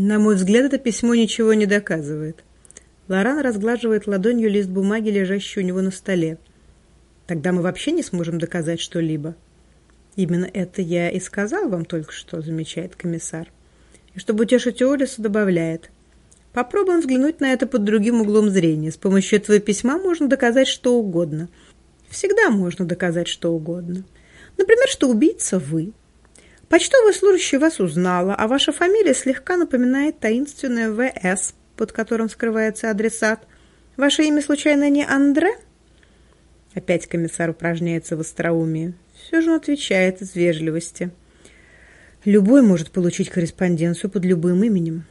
На мой взгляд, это письмо ничего не доказывает. Лоран разглаживает ладонью лист бумаги, лежащий у него на столе. Тогда мы вообще не сможем доказать что-либо. Именно это я и сказал вам только что, замечает комиссар. И чтобы утешить Олиса, добавляет. Попробуем взглянуть на это под другим углом зрения. С помощью этого письма можно доказать что угодно. Всегда можно доказать что угодно. Например, что убийца вы, Почтовый служащий вас узнала, а ваша фамилия слегка напоминает таинственное ВС, под которым скрывается адресат. Ваше имя случайно не Андре? Опять комиссар упражняется в остроумии. Все же он отвечает из вежливости. Любой может получить корреспонденцию под любым именем.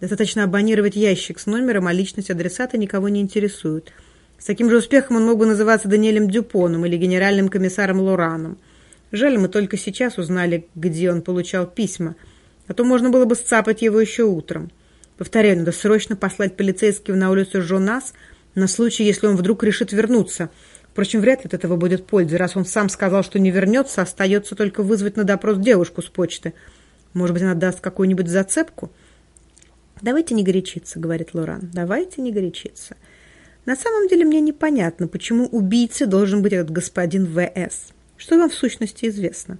Достаточно абонировать ящик с номером, а личность адресата никого не интересует. С таким же успехом он мог бы называться Даниэлем Дюпоном или генеральным комиссаром Лораном. Жаль, мы только сейчас узнали, где он получал письма, а то можно было бы сцапать его еще утром. Повторяю, надо срочно послать полицейского на улицу Жонас на случай, если он вдруг решит вернуться. Впрочем, вряд ли от этого будет пользы. Раз он сам сказал, что не вернется, остается только вызвать на допрос девушку с почты. Может быть, она даст какую-нибудь зацепку? «Давайте не горячиться», — говорит Лоран. «Давайте не горячиться. На самом деле мне непонятно, почему убийцей должен быть этот господин В.С. Что вам в сущности известно?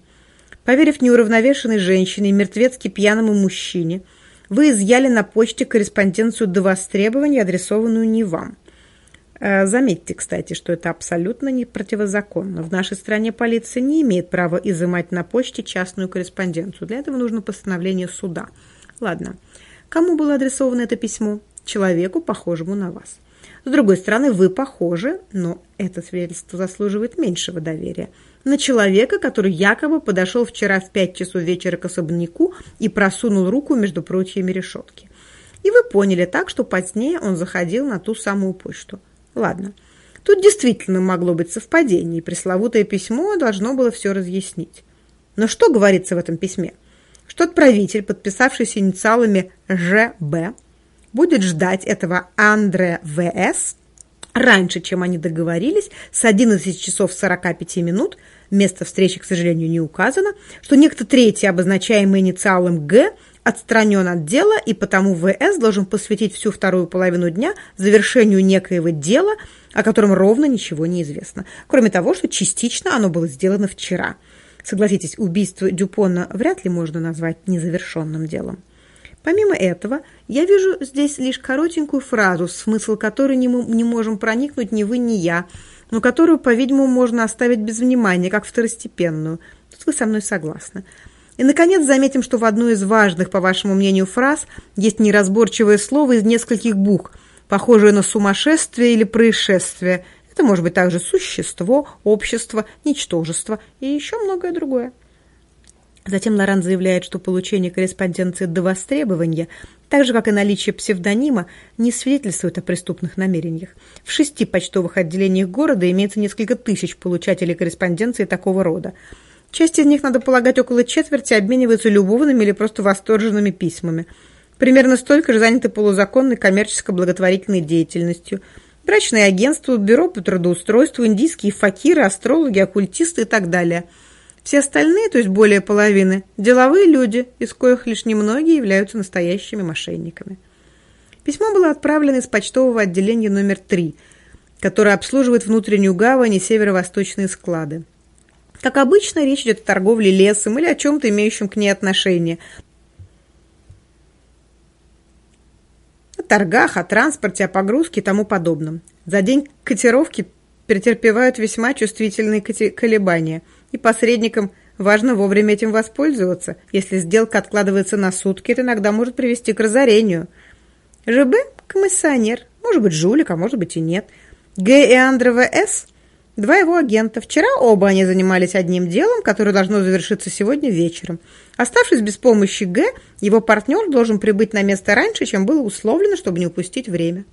Поверив неуравновешенной женщине и мертвецки пьяному мужчине, вы изъяли на почте корреспонденцию до востребования, адресованную не вам. Э, заметьте, кстати, что это абсолютно не противозаконно. В нашей стране полиция не имеет права изымать на почте частную корреспонденцию. Для этого нужно постановление суда. Ладно. Кому было адресовано это письмо? Человеку, похожему на вас. С другой стороны, вы похожи, но это свидетельство заслуживает меньшего доверия – на человека, который якобы подошел вчера в пять часов вечера к особняку и просунул руку между прутьями решетки. И вы поняли так, что позднее он заходил на ту самую почту. Ладно, тут действительно могло быть совпадение, и пресловутое письмо должно было все разъяснить. Но что говорится в этом письме? Что отправитель, подписавшийся инициалами ЖБ, будет ждать этого Андре ВС раньше, чем они договорились, с 11 часов 45 минут, место встречи, к сожалению, не указано, что некто третий, обозначаемый инициалом «Г», отстранен от дела, и потому ВС должен посвятить всю вторую половину дня завершению некоего дела, о котором ровно ничего не известно. Кроме того, что частично оно было сделано вчера. Согласитесь, убийство Дюпона вряд ли можно назвать незавершенным делом. Помимо этого, я вижу здесь лишь коротенькую фразу, смысл которой не, мы, не можем проникнуть ни вы, ни я, но которую, по-видимому, можно оставить без внимания, как второстепенную. Тут вы со мной согласны. И, наконец, заметим, что в одной из важных, по вашему мнению, фраз есть неразборчивое слово из нескольких букв, похожее на сумасшествие или происшествие. Это может быть также существо, общество, ничтожество и еще многое другое. Затем Лоран заявляет, что получение корреспонденции до востребования, так же, как и наличие псевдонима, не свидетельствует о преступных намерениях. В шести почтовых отделениях города имеется несколько тысяч получателей корреспонденции такого рода. Часть из них, надо полагать, около четверти обмениваются любовными или просто восторженными письмами. Примерно столько же заняты полузаконной коммерческо-благотворительной деятельностью. Брачные агентства, бюро по трудоустройству, индийские факиры, астрологи, оккультисты и так далее – все остальные, то есть более половины, деловые люди, из коих лишь немногие являются настоящими мошенниками. Письмо было отправлено из почтового отделения номер 3, которое обслуживает внутреннюю гавань и северо-восточные склады. Как обычно, речь идет о торговле лесом или о чем-то имеющем к ней отношение. О торгах, о транспорте, о погрузке и тому подобном. За день котировки претерпевают весьма чувствительные колебания – и посредникам важно вовремя этим воспользоваться. Если сделка откладывается на сутки, это иногда может привести к разорению. ЖБ – комиссионер, может быть, жулик, а может быть и нет. Г. и Андрова С. – два его агента. Вчера оба они занимались одним делом, которое должно завершиться сегодня вечером. Оставшись без помощи Г, его партнер должен прибыть на место раньше, чем было условлено, чтобы не упустить время.